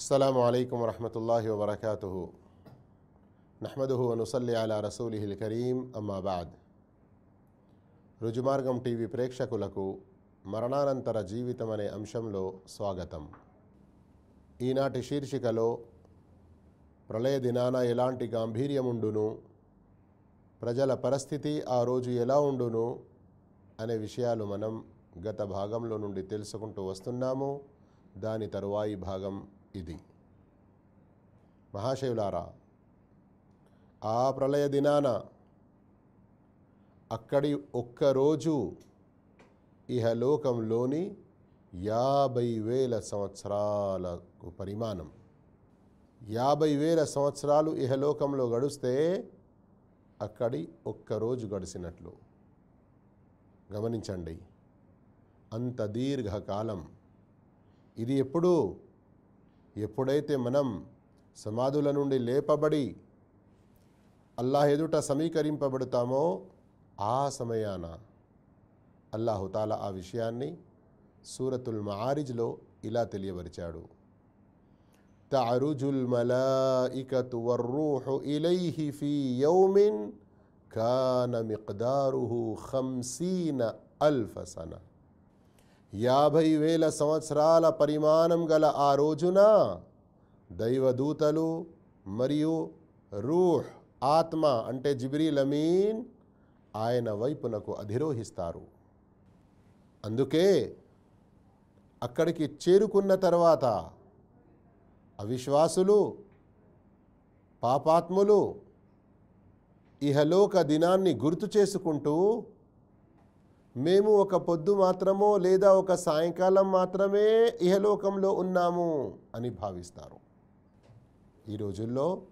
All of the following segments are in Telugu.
అస్సలం అయికం వరహతుల్లా వబర్కూ నహ్మదుహు అనుసల్లి అలా రసూలిహిల్ కరీం అమ్మాబాద్ రుజుమార్గం టీవీ ప్రేక్షకులకు మరణానంతర జీవితం అనే అంశంలో స్వాగతం. ఈనాటి శీర్షికలో ప్రళయ దినాన ఎలాంటి గాంభీర్యముండును ప్రజల పరిస్థితి ఆ రోజు ఎలా ఉండును అనే విషయాలు మనం గత భాగంలో నుండి తెలుసుకుంటూ వస్తున్నాము. దాని తరువాయి భాగం ఇది. మహాశివులారా ఆ ప్రళయ దినాన అక్కడి ఒక్కరోజు ఇహలోకంలోని యాభై వేల సంవత్సరాలకు పరిమాణం. యాభై వేల సంవత్సరాలు ఇహలోకంలో గడిస్తే అక్కడి ఒక్కరోజు గడిచినట్లు గమనించండి అంత దీర్ఘకాలం. ఇది ఎప్పుడు ఎప్పుడైతే మనం సమాధుల నుండి లేపబడి అల్లాహ్ ఎదుట సమీకరింపబడతామో ఆ సమయాన అల్లాహుతాల ఆ విషయాన్ని సూరతుల్ మారిజ్లో ఇలా తెలియపరిచాడు. తఅరుజుల్ మలాయికతు వర్రూహు ఇలైహి ఫీ యౌమిన్ కాన మిక్దారుహు ఖంసీన అల్ఫసన యాభై వేల సంవత్సరాల పరిమాణం గల ఆ రోజున దైవదూతలు మరియు రూహ్ ఆత్మ అంటే జిబ్రీల్ అమీన్ ఆయన వైపునకు అధిరోహిస్తారు. అందుకే అక్కడికి చేరుకున్న తర్వాత అవిశ్వాసులు పాపాత్ములు ఇహలోక దినాన్ని గుర్తు చేసుకుంటూ మేము ఒక పొద్దు మాత్రమో లేదా ఒక సాయంకాలం మాత్రమే ఇహలోకంలో ఉన్నాము అని భావిస్తారు. ఈ రోజుల్లో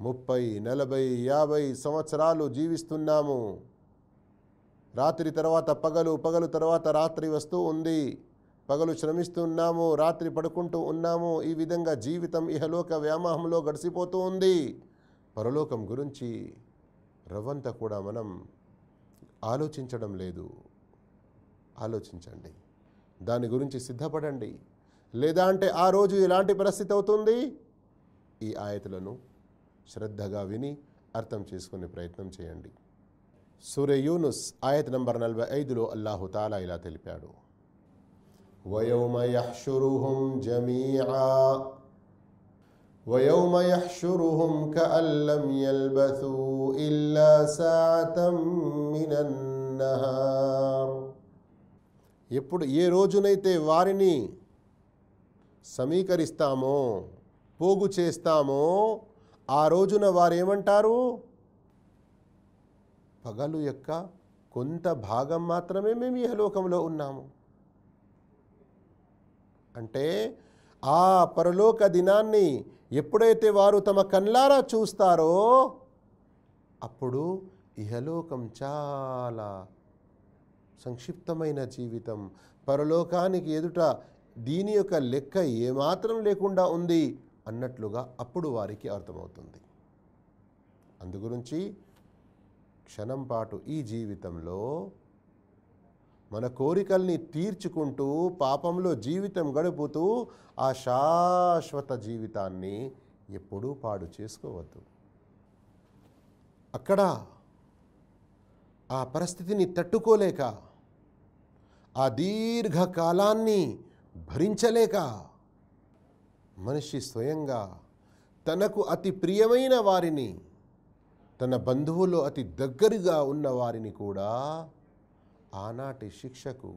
ముప్పై నలభై యాభై సంవత్సరాలు జీవిస్తున్నాము. రాత్రి తర్వాత పగలు పగలు తర్వాత రాత్రి వస్తూ ఉంది. పగలు శ్రమిస్తున్నాము రాత్రి పడుకుంటూ ఉన్నాము. ఈ విధంగా జీవితం ఇహలోక వ్యామోహంలో గడిచిపోతూ ఉంది. పరలోకం గురించి రవ్వంత కూడా మనం ఆలోచించడం లేదు ఆలోచించండి దాని గురించి సిద్ధపడండి లేదా అంటే ఆ రోజు ఎలాంటి పరిస్థితి అవుతుంది ఈ ఆయతులను శ్రద్ధగా విని అర్థం చేసుకునే ప్రయత్నం చేయండి సూర్య యూనుస్ ఆయత్ నంబర్ నలభై ఐదులో అల్లాహు తాలా ఇలా తెలిపాడు వయోమ యహ్షురుహుం జమీఆ ويوم يحشرهم كأن لم يلبثوا إلا ساعة من النهار ఎప్పుడు ఏ రోజునైతే వారిని సమీకరిస్తామో పోగు చేస్తామో ఆ రోజున వారేమంటారు పగలు యొక్క కొంత భాగం మాత్రమే మేము ఈ లోకంలో ఉన్నాము అంటే ఆ పరలోక దినాన్ని ఎప్పుడైతే వారు తమ కన్లారా చూస్తారో అప్పుడు ఇహలోకం చాలా సంక్షిప్తమైన జీవితం. పరలోకానికి ఎదుట దీని యొక్క లెక్క ఏమాత్రం లేకుండా ఉంది అన్నట్లుగా అప్పుడు వారికి అర్థమవుతుంది. అందుగురించి క్షణం పాటు ఈ జీవితంలో మన కోరికల్ని తీర్చుకుంటూ పాపంలో జీవితం గడుపుతూ ఆ శాశ్వత జీవితాన్ని ఎప్పుడూ పాడు చేసుకోవద్దు. అక్కడ ఆ పరిస్థితిని తట్టుకోలేక ఆ దీర్ఘకాలాన్ని భరించలేక మనిషి స్వయంగా తనకు అతి ప్రియమైన వారిని తన బంధువులు అతి దగ్గరగా ఉన్న వారిని కూడా ఆనాటి శిక్షకు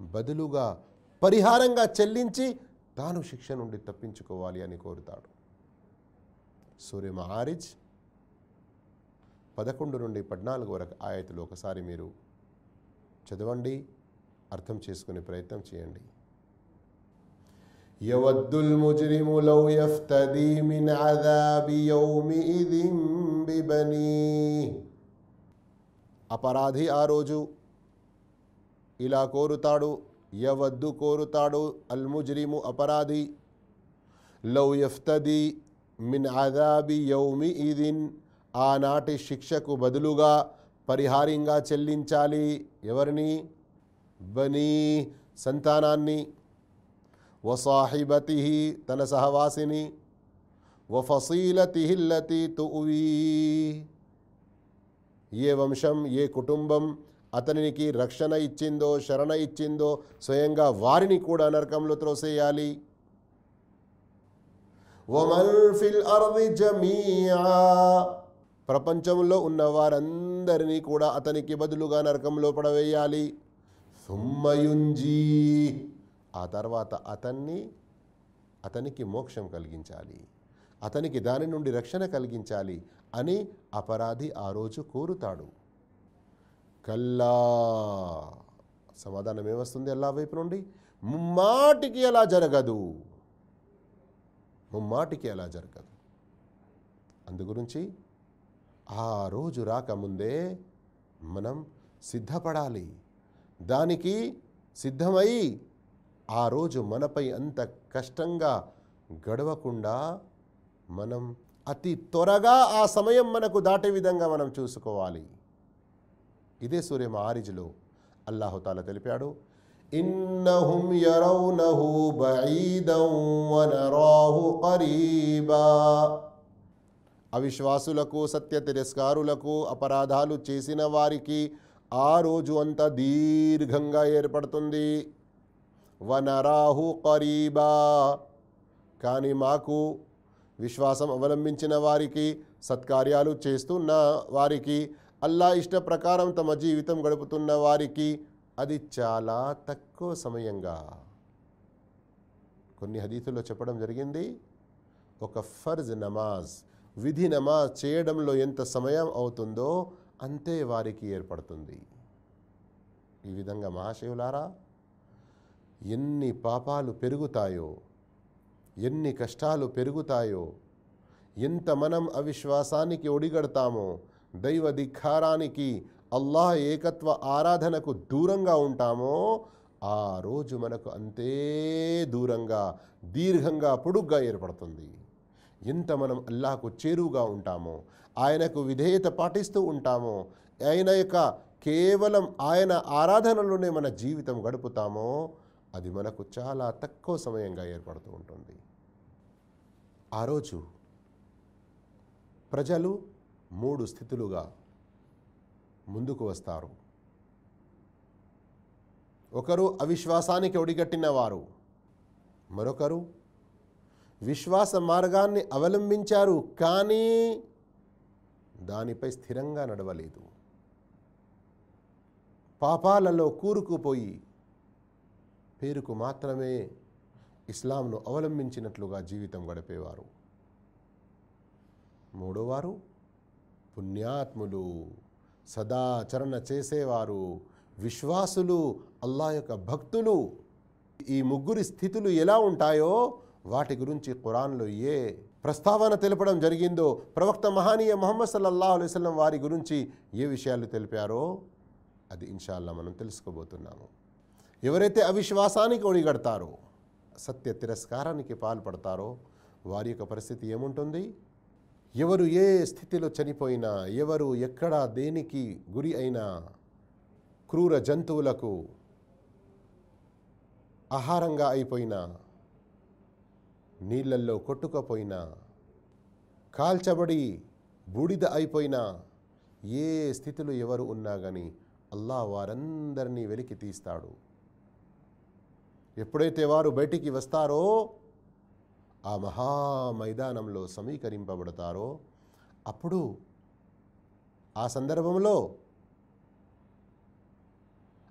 బదులుగా పరిహారంగా చెల్లించి తాను శిక్ష నుండి తప్పించుకోవాలి అని కోరుతాడు. సూర్య మహారిజ్ పదకొండు నుండి పద్నాలుగు వరకు ఆయతులు ఒకసారి మీరు చదవండి అర్థం చేసుకునే ప్రయత్నం చేయండి. యవద్దుల్ ముజ్రిము లౌ యఫ్తదీ మిన్ యౌమి ఇదిం అపరాధి ఆ రోజు ఇలా కోరుతాడు యవద్దు కోరుతాడు అల్ ముజ్రిము అపరాధి. లౌ యఫ్తది మిన్ అదాబి యౌమి ఇదిన్ ఆనాటి శిక్షకు బదులుగా పరిహారంగా చెల్లించాలి. ఎవరిని? బనీ సంతానాన్ని. వసాహిబతి తన సహవాసిని. వఫసీలతిహిల్లతి తువీ ఏ వంశం ఏ కుటుంబం అతనికి రక్షణ ఇచ్చిందో శరణ ఇచ్చిందో స్వయంగా వారిని కూడా నరకంలో త్రోసేయాలి. ఓ మల్ఫిల్ అర్ది జమీఆ ప్రపంచంలో ఉన్న వారందరినీ కూడా అతనికి బదులుగా నరకంలో పడవేయాలి. సుమ్మయుంజీ. ఆ తర్వాత అతన్ని అతనికి మోక్షం కలిగించాలి. అతనికి దాని నుండి రక్షణ కలిగించాలి అని అపరాధి ఆ రోజు కోరుతాడు. కల్లా. సమాధానం ఏమొస్తుంది అల్లా వైపు నుండి? ముమ్మాటికి ఎలా జరగదు. ముమ్మాటికి ఎలా జరగదు. అందుగురించి ఆ రోజు రాకముందే మనం సిద్ధపడాలి. దానికి సిద్ధమై ఆ రోజు మనపై అంత కష్టంగా గడవకుండా మనం అతి త్వరగా ఆ సమయం మనకు దాటే విధంగా మనం చూసుకోవాలి. ఇదే సూర్య ఆరిజ్లో అల్లాహుతాల తెలిపాడు. ఇన్నహుం యరౌనహు బঈదం వనరాహు కరీబా అవిశ్వాసులకు సత్య తిరస్కారులకు అపరాధాలు చేసిన వారికి ఆ రోజు అంతా దీర్ఘంగా ఏర్పడుతుంది. వనరాహు కరీబా. కానీ మాకు విశ్వాసం అవలంబించిన వారికి సత్కార్యాలు చేస్తున్న వారికి అల్లా ఇష్ట ప్రకారం తమ జీవితం గడుపుతున్న వారికి అది చాలా తక్కువ సమయంగా. కొన్ని హదీతుల్లో చెప్పడం జరిగింది ఒక ఫర్జ్ నమాజ్ విధి నమాజ్ చేయడంలో ఎంత సమయం అవుతుందో అంతే వారికి ఏర్పడుతుంది. ఈ విధంగా మహాశివులారా ఎన్ని పాపాలు పెరుగుతాయో ఎన్ని కష్టాలు పెరుగుతాయో ఎంత మనం అవిశ్వాసానికి ఒడిగడతామో దైవ ధిక్కారానికి అల్లాహ్ ఏకత్వ ఆరాధనకు దూరంగా ఉంటామో ఆ రోజు మనకు అంతే దూరంగా దీర్ఘంగా పొడుగ్గా ఏర్పడుతుంది. ఎంత మనం అల్లాహకు చేరువుగా ఉంటామో ఆయనకు విధేయత పాటిస్తూ ఉంటామో ఆయన యొక్క కేవలం ఆయన ఆరాధనలోనే మన జీవితం గడుపుతామో అది మనకు చాలా తక్కువ సమయంగా ఏర్పడుతూ ఉంటుంది. ఆ రోజు ప్రజలు మూడు స్థితులుగా ముందుకు వస్తారు. ఒకరు అవిశ్వాసానికి ఒడిగట్టిన వారు మరొకరు విశ్వాస మార్గాన్ని అవలంబించారు కానీ దానిపై స్థిరంగా నడవలేదు. పాపాలలో కూరుకుపోయి పేరుకు మాత్రమే ఇస్లాంను అవలంబించినట్లుగా జీవితం గడిపేవారు. మూడోవారు పుణ్యాత్ములు సదాచరణ చేసేవారు విశ్వాసులు అల్లా యొక్క భక్తులు. ఈ ముగ్గురి స్థితులు ఎలా ఉంటాయో వాటి గురించి కురాన్లో ఏ ప్రస్తావన తెలపడం జరిగిందో ప్రవక్త మహానీయ మొహమ్మద్ సల్లల్లాహు అలైహి వారి గురించి ఏ విషయాలు తెలిపారో అది ఇన్షాల్లా మనం తెలుసుకోబోతున్నాము. ఎవరైతే అవిశ్వాసానికి ఒడిగడతారో సత్య తిరస్కారానికి పాల్పడతారో వారి యొక్క పరిస్థితి ఏముంటుంది? ఎవరు ఏ స్థితిలో చనిపోయినా ఎవరు ఎక్కడ దేనికి గురి అయినా క్రూర జంతువులకు ఆహారంగా అయిపోయినా నీళ్ళల్లో కొట్టుకపోయినా కాల్చబడి బూడిద అయిపోయినా ఏ స్థితిలో ఎవరు ఉన్నా కానీ అల్లా వారందరినీ వెలికి తీస్తాడు. ఎప్పుడైతే వారు బయటికి వస్తారో ఆ మహా మైదానంలో సమీకరింపబడతారో అప్పుడు ఆ సందర్భంలో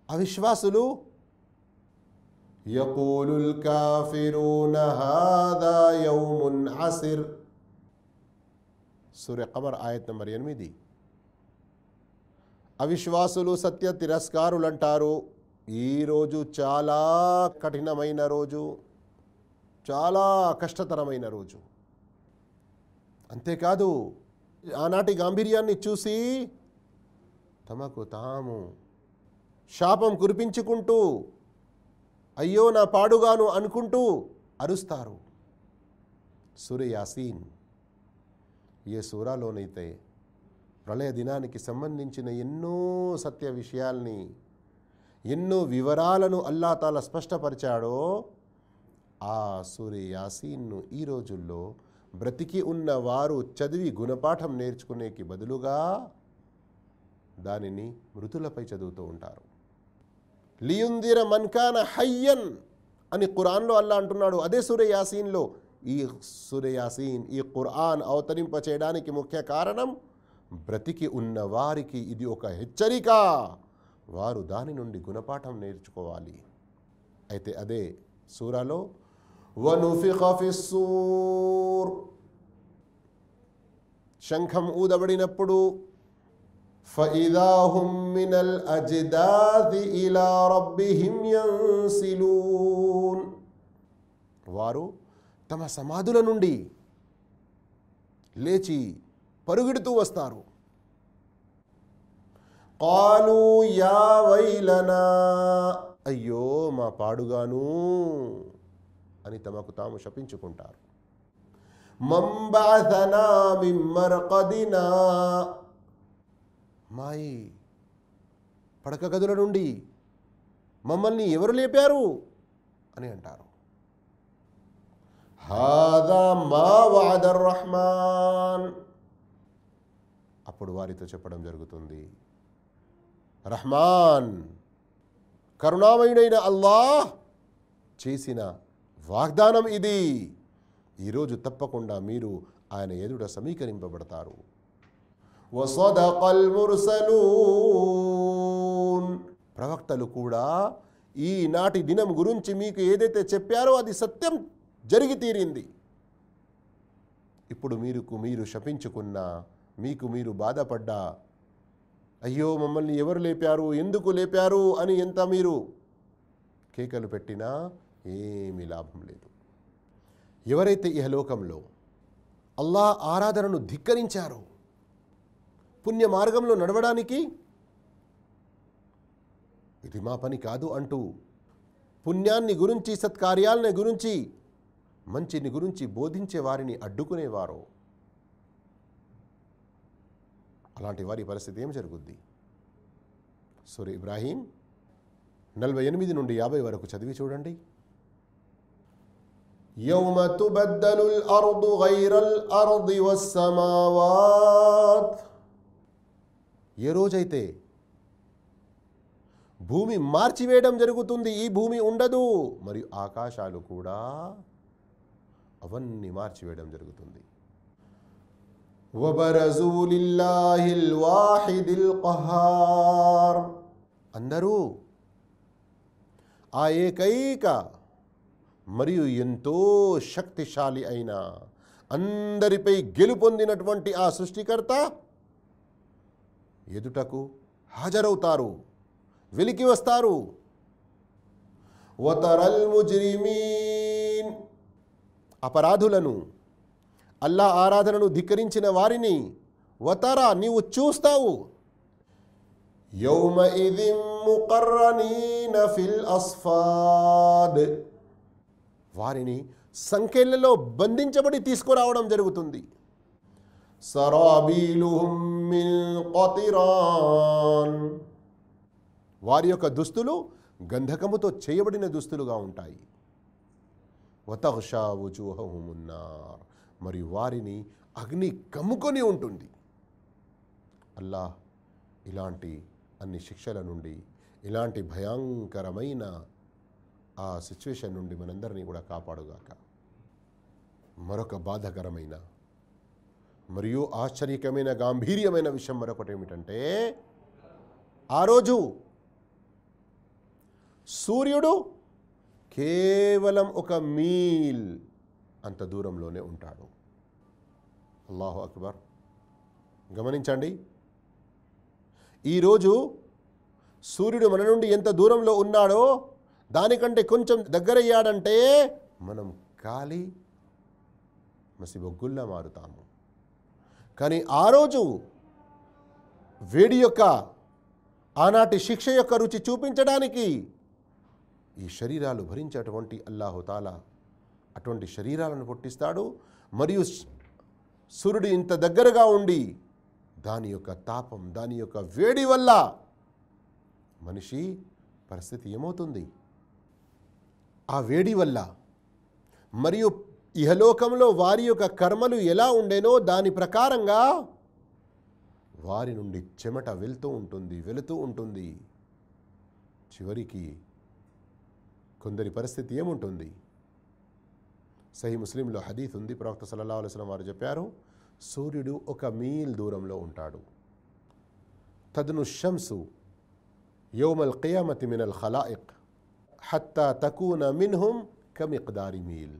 అవిశ్వాసులు يقول الكافرون هذا يوم عسر సూర్య కమర్ ఆయత్ నంబర్ ఎనిమిది అవిశ్వాసులు సత్య తిరస్కారులు అంటారు ఈరోజు చాలా కఠినమైన రోజు చాలా కష్టతరమైన రోజు అంతేకాదు ఆనాటి గాంభీర్యాన్ని చూసి తమకు తాము శాపం కురిపించుకుంటూ అయ్యో నా పాడుగాను అనుకుంటూ అరుస్తారు. సూర్య యాసీన్ ఏ సూరాలోనైతే ప్రళయ దినానికి సంబంధించిన ఎన్నో సత్య విషయాల్ని ఎన్నో వివరాలను అల్లాతాల స్పష్టపరిచాడో ఆ సూర్య యాసీన్ను ఈ రోజుల్లో బ్రతికి ఉన్న వారు చదివి గుణపాఠం నేర్చుకునేకి బదులుగా దానిని మృతులపై చదువుతూ ఉంటారు. లియుందిర మన్కాన హయ్యన్ అని ఖురాన్లో అల్లా అంటున్నాడు. అదే సూర్య యాసీన్లో. ఈ సూర్య యాసీన్ ఈ ఖురాన్ అవతరింప చేయడానికి ముఖ్య కారణం బ్రతికి ఉన్న వారికి ఇది ఒక హెచ్చరిక. వారు దాని నుండి గుణపాఠం నేర్చుకోవాలి. అయితే అదే సూరాలో వనుఫిఖ శంఖం ఊదబడినప్పుడు فإذا هم من الأجداث إلى ربهم ينسلون వారు తమ సమాధుల నుండి లేచి పరుగెడుతూ వస్తారు కాలు యా వైలనా అయ్యో మా పాడుగాను అని తమకు తాము శపించుకుంటారు మంబాధనా మిమ్మర్కదినా మాయి పడక గదుల నుండి మమ్మల్ని ఎవరు లేపారు? అని అంటారు. రహమాన్. అప్పుడు వారితో చెప్పడం జరుగుతుంది. రహమాన్ కరుణామయుడైన అల్లాహ్ చేసిన వాగ్దానం ఇది. ఈరోజు తప్పకుండా మీరు ఆయన ఎదుట సమీకరింపబడతారు. వసదక్ ముర్సలూన్ ప్రవక్తలు కూడా ఈనాటి దినం గురించి మీకు ఏదైతే చెప్పారో అది సత్యం జరిగి తీరింది. ఇప్పుడు మీరుకు మీరు శపించుకున్నా మీకు మీరు బాధపడ్డా అయ్యో మమ్మల్ని ఎవరు లేపారు ఎందుకు లేపారు అని ఎంత మీరు కేకలు పెట్టినా ఏమీ లాభం లేదు. ఎవరైతే ఇహలోకంలో అల్లా ఆరాధనను ధిక్కరించారో పుణ్య మార్గంలో నడవడానికి ఇది మా పని కాదు అంటూ పుణ్యాన్ని గురించి సత్కార్యాలని గురించి మంచిని గురించి బోధించే వారిని అడ్డుకునేవారు అలాంటి వారి పరిస్థితి ఏం జరుగుద్ది సూర్య ఇబ్రాహీం నలభై ఎనిమిది నుండి యాభై వరకు చదివి చూడండి يوم تبدل الأرض غير الأرض والسماوات ఏ రోజైతే భూమి మార్చివేయడం జరుగుతుంది ఈ భూమి ఉండదు. మరియు ఆకాశాలు కూడా అవన్నీ మార్చివేయడం జరుగుతుంది. అందరూ ఆ ఏకైక మరియు ఎంతో శక్తిశాలి అయిన అందరిపై గెలుపొందినటువంటి ఆ సృష్టికర్త ఎదుటకు హాజరవుతారు. వెలికి వస్తారు. వతరల్ ముజ్రిమీన్. అపరాధులను అల్లా ఆరాధనను ధిక్కరించిన వారిని వతరా నీవు చూస్తావు. అస్ఫాద్. వారిని సంఖ్యలలో బంధించబడి తీసుకురావడం జరుగుతుంది. సరాబీలుహుం మిన్ వారి యొక్క దుస్తులు గంధకముతో చేయబడిన దుస్తులుగా ఉంటాయి. వతహషా వుజూహమున్నార్ మరియు వారిని అగ్ని కమ్ముకొని ఉంటుంది. అల్లాహ్ ఇలాంటి అన్ని శిక్షల నుండి ఇలాంటి భయంకరమైన ఆ సిచ్యువేషన్ నుండి మనందరినీ కూడా కాపాడుగాక. మరొక బాధకరమైన మరియు ఆశ్చర్యకరమైన గాంభీర్యమైన విషయం మరొకటి ఏమిటంటే ఆ రోజు సూర్యుడు కేవలం ఒక మీల్ అంత దూరంలోనే ఉంటాడు. అల్లాహు అక్బర్. గమనించండి. ఈరోజు సూర్యుడు మన నుండి ఎంత దూరంలో ఉన్నాడో దానికంటే కొంచెం దగ్గరయ్యాడంటే మనం కాలి మసిబొగ్గుల్లా మారుతాము. కానీ ఆ రోజు వేడి యొక్క ఆనాటి శిక్ష యొక్క రుచి చూపించడానికి ఈ శరీరాలు భరించేటువంటి అల్లాహుతాల అటువంటి శరీరాలను పుట్టిస్తాడు. మరియు సూర్యుడు ఇంత దగ్గరగా ఉండి దాని యొక్క తాపం దాని యొక్క వేడి వల్ల మనిషి పరిస్థితి ఏమవుతుంది? ఆ వేడి వల్ల మరియు ఇహలోకంలో వారి యొక్క కర్మలు ఎలా ఉండేనో దాని ప్రకారంగా వారి నుండి చెమట వెళ్తూ ఉంటుంది వెళుతూ ఉంటుంది. చివరికి కొందరి పరిస్థితి ఏముంటుంది? సహీ ముస్లింలో హదీత్ ఉంది. ప్రవక్త సల్లల్లాహు అలైహి వారు చెప్పారు సూర్యుడు ఒక మీల్ దూరంలో ఉంటాడు. తదును షంసు యోమల్ కయామతి మినల్ ఖలాయిక్ హత్తా తకూన మిన్హుం కమిక్దారి మీల్.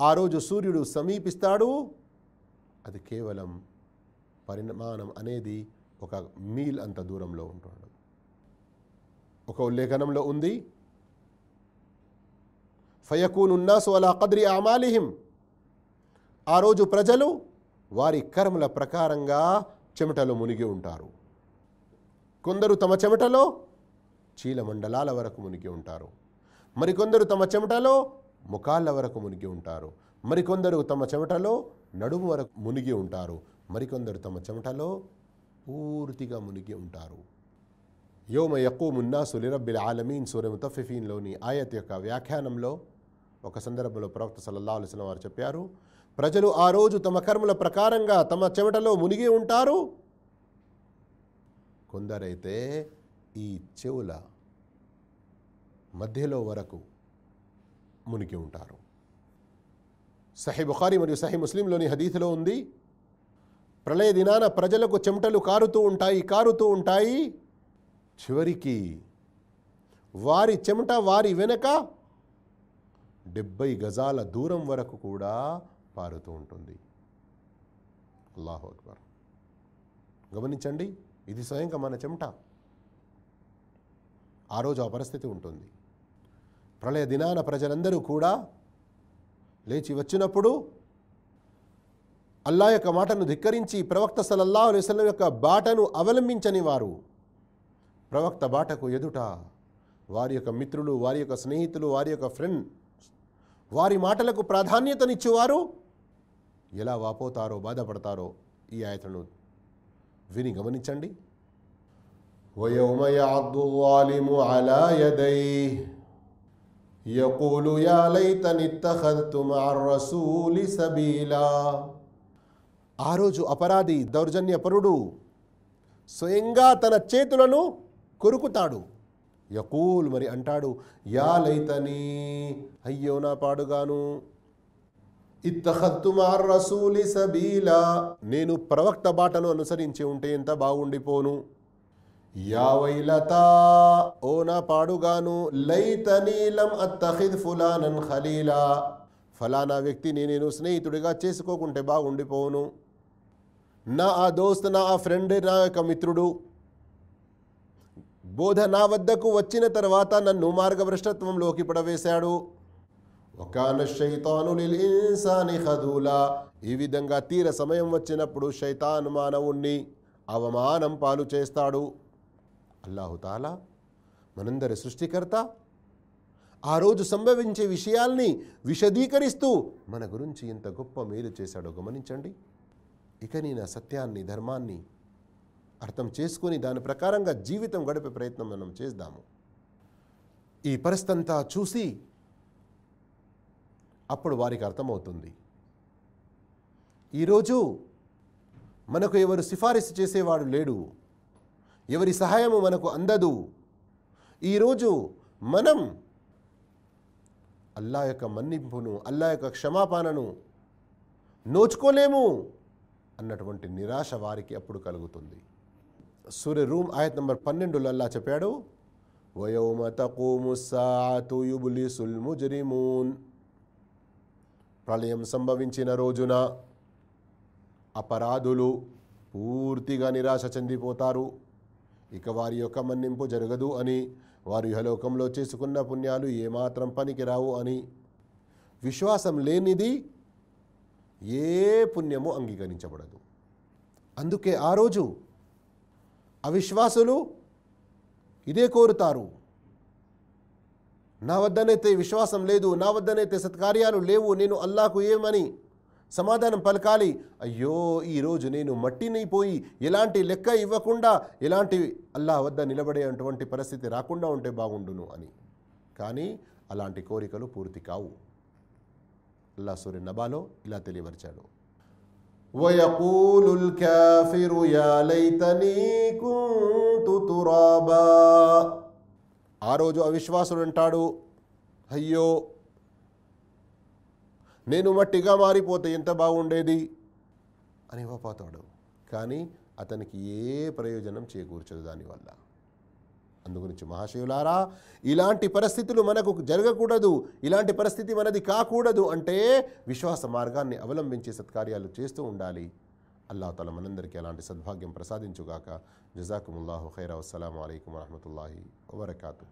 ఆ రోజు సూర్యుడు సమీపిస్తాడు. అది కేవలం పరిమాణం అనేది ఒక మీల్ అంత దూరంలో ఉంటాడు. ఒక ఉల్లేఖనంలో ఉంది. ఫయకూనున్నాసు అలా కద్రి ఆమాలిహిం ఆ రోజు ప్రజలు వారి కర్మల ప్రకారంగా చెమటలో మునిగి ఉంటారు. కొందరు తమ చెమటలో చీల మండలాల వరకు మునిగి ఉంటారు. మరికొందరు తమ చెమటలో ముఖాళ్ళ వరకు మునిగి ఉంటారు. మరికొందరు తమ చెమటలో నడుము వరకు మునిగి ఉంటారు. మరికొందరు తమ చెమటలో పూర్తిగా మునిగి ఉంటారు. యోమ యకూమున్నాసు సులిరబ్బిల్ ఆలమీన్ సూర్య ముతఫిఫీన్లోని ఆయత్ యొక్క వ్యాఖ్యానంలో ఒక సందర్భంలో ప్రవక్త సల్లల్లా అలిసిన వారు చెప్పారు ప్రజలు ఆ రోజు తమ కర్మల ప్రకారంగా తమ చెమటలో మునిగి ఉంటారు. కొందరైతే ఈ చెవుల మధ్యలో వరకు మునిగి ఉంటారు. సహీ బుఖారి మరియు సహీ ముస్లింలోని హదీథ్లో ఉంది ప్రళయ దినాన ప్రజలకు చెమటలు కారుతూ ఉంటాయి కారుతూ ఉంటాయి. చివరికి వారి చెమట వారి వెనక డెబ్బై గజాల దూరం వరకు కూడా పారుతూ ఉంటుంది. అల్లాహు అక్బర్. గమనించండి ఇది స్వయంగా మన చెమట. ఆ రోజు ఆ పరిస్థితి ఉంటుంది. ప్రళయ దినాన ప్రజలందరూ కూడా లేచి వచ్చినప్పుడు అల్లా యొక్క మాటను ధిక్కరించి ప్రవక్త సలల్లాహు అలైహి వసల్లం యొక్క బాటను అవలంబించని వారు ప్రవక్త బాటకు ఎదుట వారి యొక్క మిత్రులు వారి యొక్క స్నేహితులు వారి యొక్క ఫ్రెండ్ వారి మాటలకు ప్రాధాన్యతనిచ్చేవారు ఎలా వాపోతారో బాధపడతారో ఈ ఆయతను విని గమనించండి ويوم يعض الظالم على يديه యకూలు యా లైతనిత్తఖద్తు రసూలి సబీలా. ఆ రోజు అపరాధి దౌర్జన్యపరుడు స్వయంగా తన చేతులను కొరుకుతాడు. యకూల్ మరి అంటాడు యా లైతని అయ్యో నా పాడుగాను. ఇత్తహత్తు రసూలి సబీలా నేను ప్రవక్త బాటను అనుసరించి ఉంటే ఎంత బాగుండిపోను. యావైలతా ఓ నా పాడుగాను లైతనీ లం అత్తఖిద్ ఫులానన్ ఖలీలా. ఫలానా వ్యక్తిని నేను స్నేహితుడిగా చేసుకోకుంటే బాగుండిపోను నా ఆ దోస్త్ నా ఆ ఫ్రెండ్ నా యొక్క మిత్రుడు. బోధ నా వద్దకు వచ్చిన తర్వాత నన్ను మార్గభ్రష్టత్వంలోకి పడవేశాడు. ఒకాన శైతాను ఇన్సాని ఖదూలా. ఈ విధంగా తీర సమయం వచ్చినప్పుడు శైతాన్ మానవుణ్ణి అవమానం పాలు చేస్తాడు. అల్లాహుతాలా మనందరి సృష్టికర్త. ఆ రోజు సంభవించే విషయాల్ని విశదీకరిస్తూ మన గురించి ఇంత గొప్ప మేలు చేశాడో గమనించండి. ఇక నేను ఆ సత్యాన్ని ధర్మాన్ని అర్థం చేసుకొని దాని ప్రకారంగా జీవితం గడిపే ప్రయత్నం మనం చేద్దాము. ఈ పరిస్థంతా చూసి అప్పుడు వారికి అర్థమవుతుంది. ఈరోజు మనకు ఎవరు సిఫారసు చేసేవాడు లేడు. ఎవరి సహాయము మనకు అందదు. ఈరోజు మనం అల్లా యొక్క మన్నింపును అల్లా యొక్క క్షమాపణను నోచుకోలేము అన్నటువంటి నిరాశ వారికి అప్పుడు కలుగుతుంది. సూర్య రూమ్ ఆయత్ నంబర్ పన్నెండులో అల్లా చెప్పాడు వయోమ తకూము సాతు ప్రళయం సంభవించిన రోజున అపరాధులు పూర్తిగా నిరాశ చెందిపోతారు. ఇక వారి యొక్క మన్నింపు జరగదు అని వారు ఇహలోకంలో చేసుకున్న పుణ్యాలు ఏమాత్రం పనికిరావు అని. విశ్వాసం లేనిది ఏ పుణ్యము అంగీకరించబడదు. అందుకే ఆ రోజు అవిశ్వాసులు ఇదే కోరుతారు. నా వద్దనైతే విశ్వాసం లేదు నా వద్దనైతే సత్కార్యాలు లేవు నేను అల్లాకు ఏమని సమాధానం పలకాలి. అయ్యో ఈరోజు నేను మట్టినైపోయి ఎలాంటి లెక్క ఇవ్వకుండా ఎలాంటి అల్లా వద్ద నిలబడే అటువంటి పరిస్థితి రాకుండా ఉంటే బాగుండును అని. కానీ అలాంటి కోరికలు పూర్తి కావు. అల్లా సూర్య నబాలో ఇలా తెలియపరిచాడు. ఆ రోజు అవిశ్వాసుడు అంటాడు అయ్యో నేను మట్టిగా మారిపోతే ఎంత బాగుండేది? అని ఇవ్వపోతాడు కానీ అతనికి ఏ ప్రయోజనం చేకూర్చదు దానివల్ల. అందుగురించి మహాశివులారా ఇలాంటి పరిస్థితులు మనకు జరగకూడదు. ఇలాంటి పరిస్థితి మనది కాకూడదు అంటే విశ్వాస మార్గాన్ని అవలంబించే సత్కార్యాలు చేస్తూ ఉండాలి. అల్లా తల మనందరికీ అలాంటి సద్భాగ్యం ప్రసాదించుగాక. జజాకుముల్లాహు ఖైరా. అస్సలం అయికం వరహమూల వబర్కాతూ.